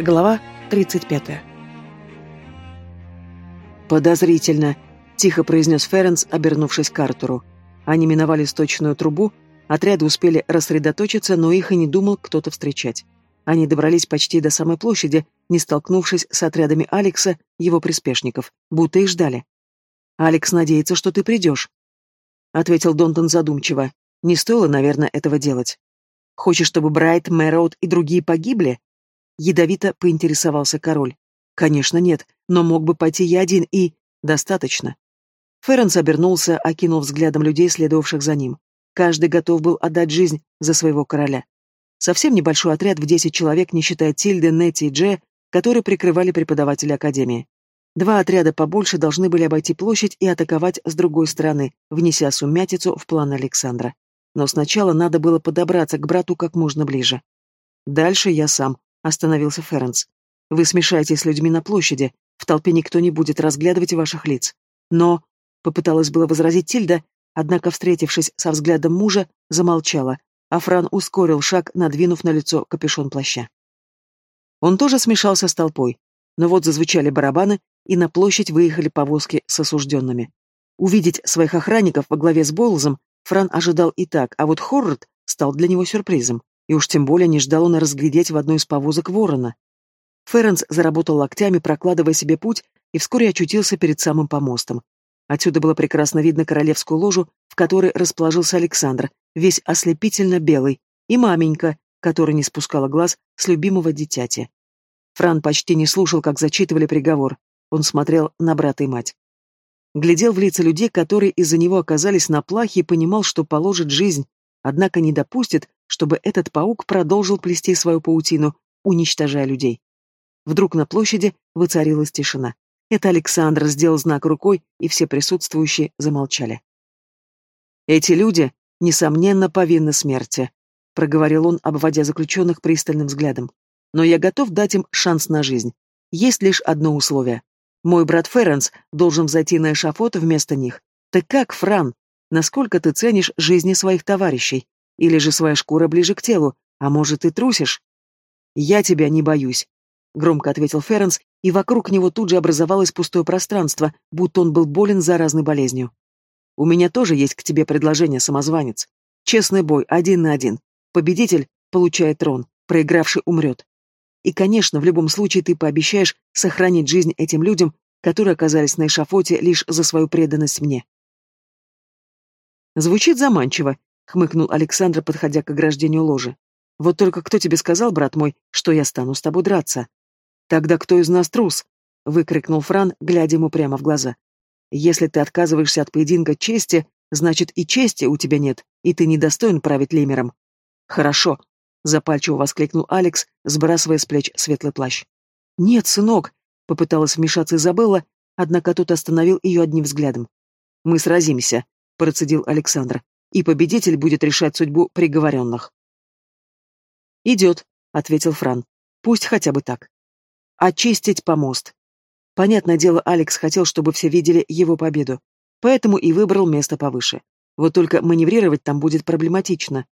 Глава 35. «Подозрительно», — тихо произнес Ференс, обернувшись к Артуру. Они миновали сточную трубу, отряды успели рассредоточиться, но их и не думал кто-то встречать. Они добрались почти до самой площади, не столкнувшись с отрядами Алекса, его приспешников, будто и ждали. «Алекс надеется, что ты придешь», — ответил Донтон задумчиво. «Не стоило, наверное, этого делать. Хочешь, чтобы Брайт, Мэроуд и другие погибли?» Ядовито поинтересовался король. Конечно, нет, но мог бы пойти я один и... Достаточно. Ференс обернулся, окинул взглядом людей, следовавших за ним. Каждый готов был отдать жизнь за своего короля. Совсем небольшой отряд в десять человек, не считая Тильды, Нетти и Дже, которые прикрывали преподаватели Академии. Два отряда побольше должны были обойти площадь и атаковать с другой стороны, внеся сумятицу в план Александра. Но сначала надо было подобраться к брату как можно ближе. Дальше я сам, — остановился Ференс. «Вы смешаетесь с людьми на площади, в толпе никто не будет разглядывать ваших лиц. Но...» — попыталась было возразить Тильда, однако, встретившись со взглядом мужа, замолчала, а Фран ускорил шаг, надвинув на лицо капюшон плаща. Он тоже смешался с толпой, но вот зазвучали барабаны, и на площадь выехали повозки с осужденными. Увидеть своих охранников во главе с Бойлзом Фран ожидал и так, а вот Хоррорд стал для него сюрпризом и уж тем более не ждал он разглядеть в одной из повозок ворона. Ференс заработал локтями, прокладывая себе путь, и вскоре очутился перед самым помостом. Отсюда было прекрасно видно королевскую ложу, в которой расположился Александр, весь ослепительно белый, и маменька, которая не спускала глаз с любимого дитяти. Фран почти не слушал, как зачитывали приговор. Он смотрел на брата и мать. Глядел в лица людей, которые из-за него оказались на плахе, и понимал, что положит жизнь, однако не допустит, чтобы этот паук продолжил плести свою паутину, уничтожая людей. Вдруг на площади воцарилась тишина. Это Александр сделал знак рукой, и все присутствующие замолчали. «Эти люди, несомненно, повинны смерти», — проговорил он, обводя заключенных пристальным взглядом. «Но я готов дать им шанс на жизнь. Есть лишь одно условие. Мой брат Ференс должен зайти на эшафот вместо них. Так как, Фран, насколько ты ценишь жизни своих товарищей? Или же своя шкура ближе к телу, а может, и трусишь? Я тебя не боюсь, громко ответил Ференс, и вокруг него тут же образовалось пустое пространство, будто он был болен заразной болезнью. У меня тоже есть к тебе предложение, самозванец. Честный бой, один на один. Победитель получает трон, проигравший умрет. И, конечно, в любом случае ты пообещаешь сохранить жизнь этим людям, которые оказались на эшафоте лишь за свою преданность мне. Звучит заманчиво, хмыкнул Александр, подходя к ограждению ложи. Вот только кто тебе сказал, брат мой, что я стану с тобой драться? Тогда кто из нас трус? выкрикнул Фран, глядя ему прямо в глаза. Если ты отказываешься от поединка чести, значит и чести у тебя нет, и ты недостоин править лемером. Хорошо, запальчиво воскликнул Алекс, сбрасывая с плеч светлый плащ. Нет, сынок, попыталась вмешаться Изабелла, однако тот остановил ее одним взглядом. Мы сразимся, процедил Александр и победитель будет решать судьбу приговоренных. «Идет», — ответил Фран. «Пусть хотя бы так. Очистить помост». Понятное дело, Алекс хотел, чтобы все видели его победу, поэтому и выбрал место повыше. Вот только маневрировать там будет проблематично.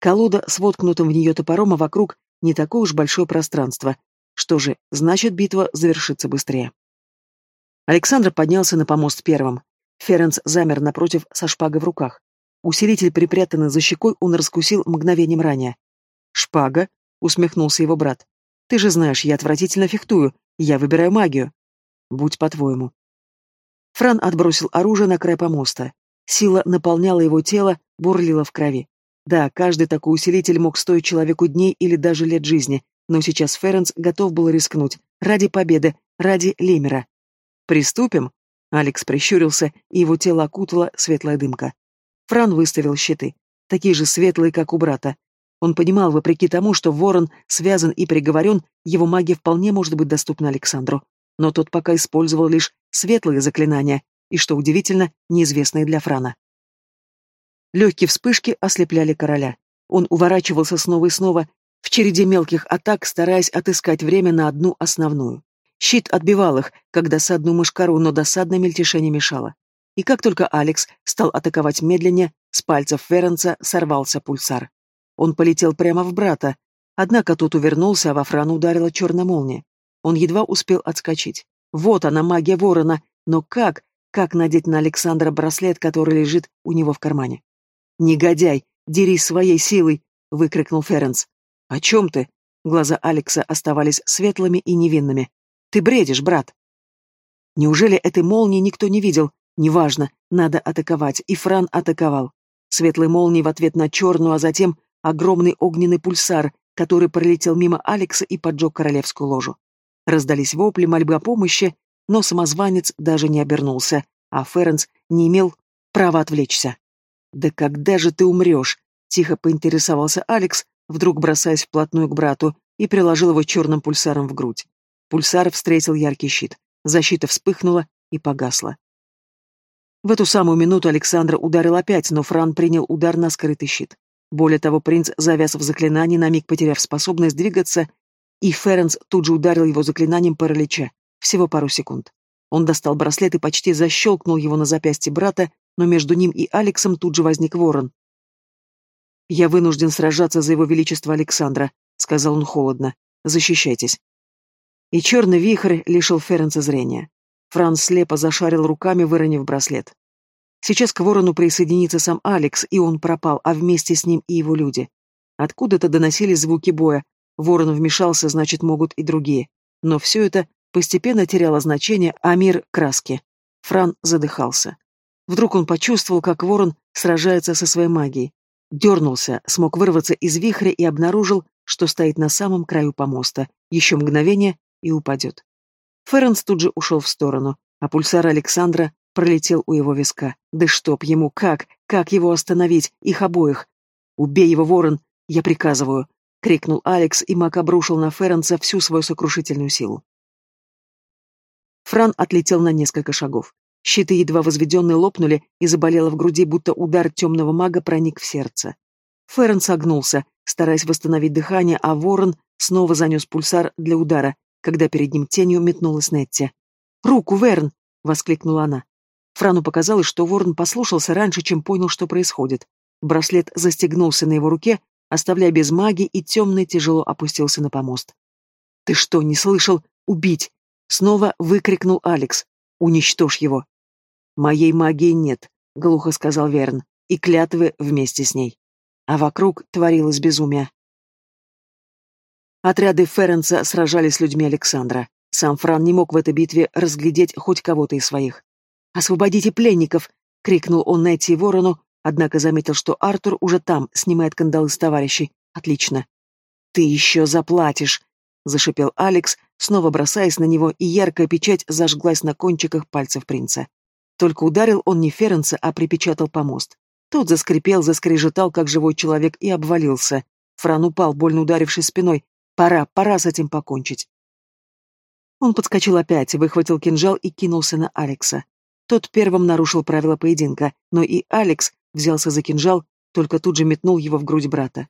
Колода с воткнутым в нее топором, а вокруг не такое уж большое пространство. Что же, значит, битва завершится быстрее. Александр поднялся на помост первым. Ференс замер напротив со шпагой в руках. Усилитель, припрятанный за щекой, он раскусил мгновением ранее. «Шпага?» — усмехнулся его брат. «Ты же знаешь, я отвратительно фехтую. Я выбираю магию». «Будь по-твоему». Фран отбросил оружие на край помоста. Сила наполняла его тело, бурлила в крови. Да, каждый такой усилитель мог стоить человеку дней или даже лет жизни, но сейчас Ференс готов был рискнуть. Ради победы, ради Лемера. «Приступим?» Алекс прищурился, и его тело окутала светлая дымка. Фран выставил щиты, такие же светлые, как у брата. Он понимал, вопреки тому, что Ворон связан и приговорен, его магия вполне может быть доступна Александру. Но тот пока использовал лишь светлые заклинания, и, что удивительно, неизвестные для Франа. Легкие вспышки ослепляли короля. Он уворачивался снова и снова, в череде мелких атак, стараясь отыскать время на одну основную. Щит отбивал их, как досадную мышкару, но досадное мельтешение мешало. И как только Алекс стал атаковать медленнее, с пальцев Ференца сорвался пульсар. Он полетел прямо в брата. Однако тот увернулся, а во Франа ударила черная молния. Он едва успел отскочить. Вот она, магия ворона, но как, как надеть на Александра браслет, который лежит у него в кармане? «Негодяй, дерись своей силой!» — выкрикнул Ференс. «О чем ты?» Глаза Алекса оставались светлыми и невинными. «Ты бредишь, брат!» Неужели этой молнии никто не видел? Неважно, надо атаковать, и Фран атаковал. Светлой молнией в ответ на черную, а затем огромный огненный пульсар, который пролетел мимо Алекса и поджег королевскую ложу. Раздались вопли, мольбы о помощи, но самозванец даже не обернулся, а Ференс не имел права отвлечься. «Да когда же ты умрешь?» — тихо поинтересовался Алекс, вдруг бросаясь вплотную к брату, и приложил его черным пульсаром в грудь. Пульсар встретил яркий щит. Защита вспыхнула и погасла. В эту самую минуту Александр ударил опять, но Фран принял удар на скрытый щит. Более того, принц завяз в заклинании, на миг потеряв способность двигаться, и Ференс тут же ударил его заклинанием паралича. Всего пару секунд. Он достал браслет и почти защелкнул его на запястье брата, но между ним и Алексом тут же возник ворон. «Я вынужден сражаться за его величество Александра», — сказал он холодно. «Защищайтесь». И черный вихрь лишил Ференца зрения. Франц слепо зашарил руками, выронив браслет. Сейчас к ворону присоединится сам Алекс, и он пропал, а вместе с ним и его люди. Откуда-то доносились звуки боя. Ворон вмешался, значит, могут и другие. Но все это постепенно теряло значение, а мир — краски. Фран задыхался. Вдруг он почувствовал, как ворон сражается со своей магией. Дернулся, смог вырваться из вихря и обнаружил, что стоит на самом краю помоста. Еще мгновение и упадет. Ференс тут же ушел в сторону, а пульсар Александра пролетел у его виска. Да чтоб ему, как, как его остановить, их обоих? «Убей его, ворон! Я приказываю!» — крикнул Алекс, и маг обрушил на Ференса всю свою сокрушительную силу. Фран отлетел на несколько шагов. Щиты, едва возведенные, лопнули и заболело в груди, будто удар темного мага проник в сердце. Ферн согнулся, стараясь восстановить дыхание, а ворон снова занес пульсар для удара, когда перед ним тенью метнулась Нетти. «Руку, Верн!» — воскликнула она. Франу показалось, что ворон послушался раньше, чем понял, что происходит. Браслет застегнулся на его руке, оставляя без магии, и темный тяжело опустился на помост. «Ты что, не слышал? Убить!» Снова выкрикнул Алекс. «Уничтожь его!» «Моей магии нет», — глухо сказал Верн, и клятвы вместе с ней. А вокруг творилось безумие. Отряды Ференца сражались с людьми Александра. Сам Фран не мог в этой битве разглядеть хоть кого-то из своих. «Освободите пленников!» — крикнул он Нетти и Ворону, однако заметил, что Артур уже там, снимает кандалы с товарищей. «Отлично!» «Ты еще заплатишь!» — зашипел Алекс, снова бросаясь на него, и яркая печать зажглась на кончиках пальцев принца. Только ударил он не Ференца, а припечатал помост. Тот заскрипел, заскрежетал, как живой человек, и обвалился. Фран упал, больно ударившись спиной. Пора, пора с этим покончить. Он подскочил опять, выхватил кинжал и кинулся на Алекса. Тот первым нарушил правила поединка, но и Алекс взялся за кинжал, только тут же метнул его в грудь брата.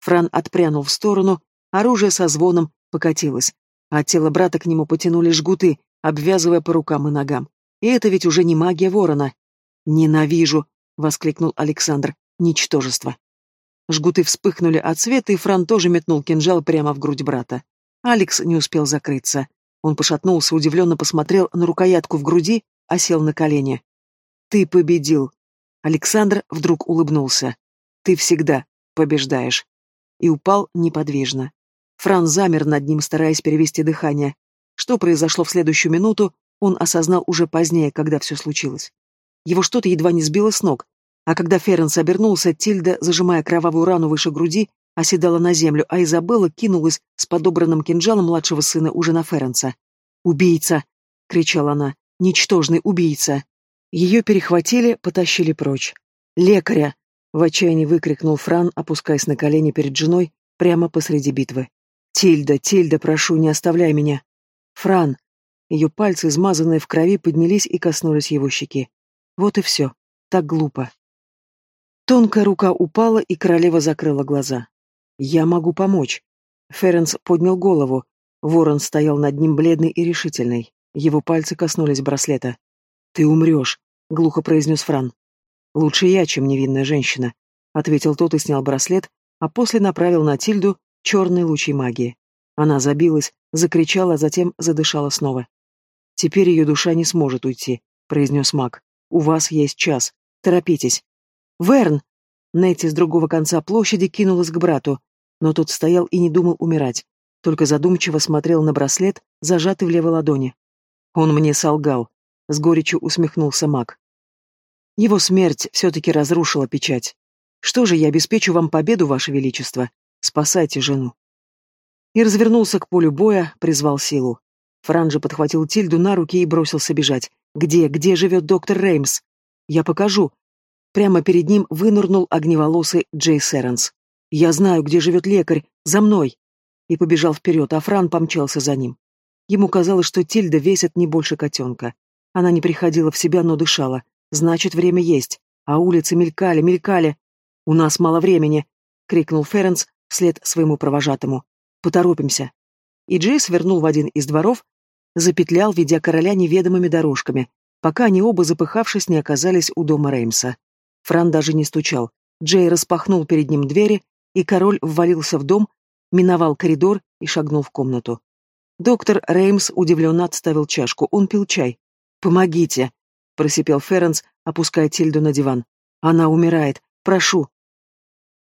Фран отпрянул в сторону, оружие со звоном покатилось, а тело брата к нему потянули жгуты, обвязывая по рукам и ногам. И это ведь уже не магия ворона. «Ненавижу!» — воскликнул Александр. «Ничтожество!» Жгуты вспыхнули от света, и Фран тоже метнул кинжал прямо в грудь брата. Алекс не успел закрыться. Он пошатнулся, удивленно посмотрел на рукоятку в груди, а сел на колени. «Ты победил!» Александр вдруг улыбнулся. «Ты всегда побеждаешь!» И упал неподвижно. Фран замер над ним, стараясь перевести дыхание. Что произошло в следующую минуту, он осознал уже позднее, когда все случилось. Его что-то едва не сбило с ног, а когда Ференс обернулся, Тильда, зажимая кровавую рану выше груди, оседала на землю, а Изабелла кинулась с подобранным кинжалом младшего сына уже на Ференса. «Убийца!» — кричала она. «Ничтожный убийца!» Ее перехватили, потащили прочь. «Лекаря!» — в отчаянии выкрикнул Фран, опускаясь на колени перед женой прямо посреди битвы. «Тильда, Тильда, прошу, не оставляй меня!» «Фран!» Ее пальцы, измазанные в крови, поднялись и коснулись его щеки. Вот и все. Так глупо. Тонкая рука упала, и королева закрыла глаза. «Я могу помочь». Ференс поднял голову. Ворон стоял над ним бледный и решительный. Его пальцы коснулись браслета. «Ты умрешь», — глухо произнес Фран. «Лучше я, чем невинная женщина», — ответил тот и снял браслет, а после направил на Тильду черные лучи магии. Она забилась, закричала, а затем задышала снова. «Теперь ее душа не сможет уйти», — произнес маг. «У вас есть час. Торопитесь». «Верн!» Нетти с другого конца площади кинулась к брату, но тот стоял и не думал умирать, только задумчиво смотрел на браслет, зажатый в левой ладони. «Он мне солгал», — с горечью усмехнулся маг. «Его смерть все-таки разрушила печать. Что же, я обеспечу вам победу, ваше величество. Спасайте жену». И развернулся к полю боя, призвал силу. Франджи подхватил Тильду на руки и бросился бежать. «Где, где живет доктор Реймс?» «Я покажу», Прямо перед ним вынырнул огневолосый Джей Сэренс. «Я знаю, где живет лекарь. За мной!» И побежал вперед, а Фран помчался за ним. Ему казалось, что Тильда весит не больше котенка. Она не приходила в себя, но дышала. Значит, время есть. А улицы мелькали, мелькали. «У нас мало времени!» — крикнул Ференс вслед своему провожатому. «Поторопимся!» И Джей свернул в один из дворов, запетлял, ведя короля неведомыми дорожками, пока они оба, запыхавшись, не оказались у дома Реймса. Фран даже не стучал. Джей распахнул перед ним двери, и король ввалился в дом, миновал коридор и шагнул в комнату. Доктор Реймс удивленно отставил чашку. Он пил чай. «Помогите!» — просипел Ференс, опуская Тильду на диван. «Она умирает. Прошу!»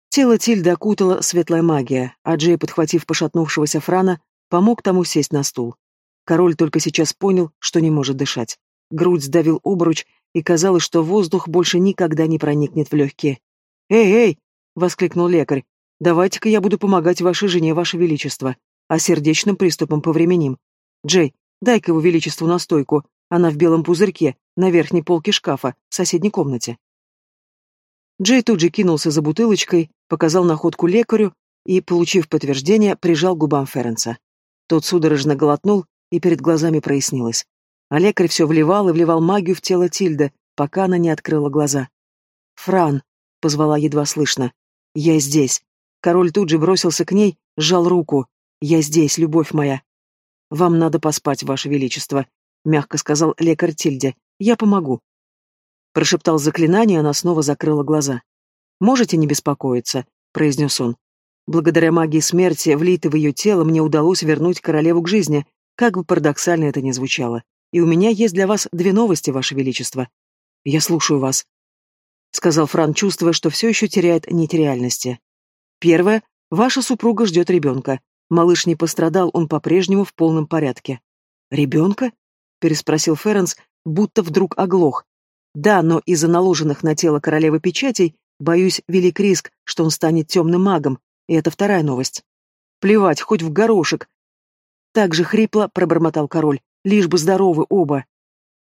Тело Тильды окутала светлая магия, а Джей, подхватив пошатнувшегося Франа, помог тому сесть на стул. Король только сейчас понял, что не может дышать. Грудь сдавил обруч, и казалось, что воздух больше никогда не проникнет в легкие. «Эй, эй!» — воскликнул лекарь. «Давайте-ка я буду помогать вашей жене, ваше величество, а сердечным приступом повременим. Джей, дай-ка его величеству настойку, она в белом пузырьке, на верхней полке шкафа, в соседней комнате». Джей тут же кинулся за бутылочкой, показал находку лекарю и, получив подтверждение, прижал губам Ференса. Тот судорожно глотнул, и перед глазами прояснилось. А лекарь все вливал и вливал магию в тело Тильды, пока она не открыла глаза. «Фран!» — позвала едва слышно. «Я здесь!» Король тут же бросился к ней, сжал руку. «Я здесь, любовь моя!» «Вам надо поспать, ваше величество», — мягко сказал лекарь Тильде. «Я помогу». Прошептал заклинание, она снова закрыла глаза. «Можете не беспокоиться», — произнес он. «Благодаря магии смерти, влитой в ее тело, мне удалось вернуть королеву к жизни, как бы парадоксально это ни звучало и у меня есть для вас две новости, Ваше Величество. Я слушаю вас», — сказал Фран, чувствуя, что все еще теряет нить реальности. «Первое. Ваша супруга ждет ребенка. Малыш не пострадал, он по-прежнему в полном порядке». «Ребенка?» — переспросил Ференс, будто вдруг оглох. «Да, но из-за наложенных на тело королевы печатей, боюсь, велик риск, что он станет темным магом, и это вторая новость». «Плевать, хоть в горошек!» Так же хрипло пробормотал король лишь бы здоровы оба.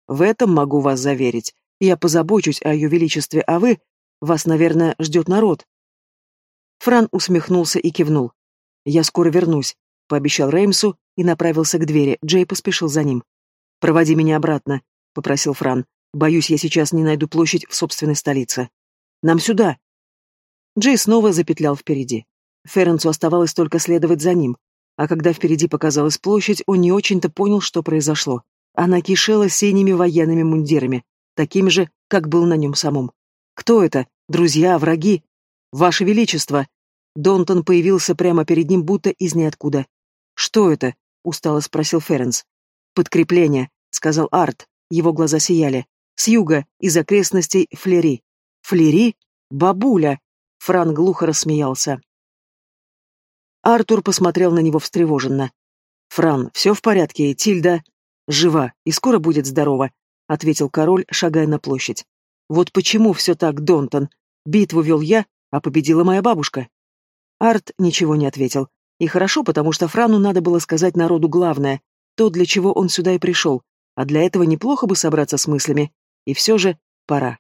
В этом могу вас заверить. Я позабочусь о ее величестве, а вы... Вас, наверное, ждет народ. Фран усмехнулся и кивнул. «Я скоро вернусь», — пообещал Реймсу и направился к двери. Джей поспешил за ним. «Проводи меня обратно», — попросил Фран. «Боюсь, я сейчас не найду площадь в собственной столице». «Нам сюда!» Джей снова запетлял впереди. Ференцу оставалось только следовать за ним. А когда впереди показалась площадь, он не очень-то понял, что произошло. Она кишела синими военными мундирами, такими же, как был на нем самом. «Кто это? Друзья, враги?» «Ваше Величество!» Донтон появился прямо перед ним, будто из ниоткуда. «Что это?» — устало спросил Ференс. «Подкрепление», — сказал Арт. Его глаза сияли. «С юга, из окрестностей Флери». «Флери? Бабуля!» Фран глухо рассмеялся. Артур посмотрел на него встревоженно. «Фран, все в порядке, Тильда?» «Жива и скоро будет здорова», — ответил король, шагая на площадь. «Вот почему все так, Донтон. Битву вел я, а победила моя бабушка». Арт ничего не ответил. И хорошо, потому что Франу надо было сказать народу главное, то, для чего он сюда и пришел, а для этого неплохо бы собраться с мыслями. И все же пора.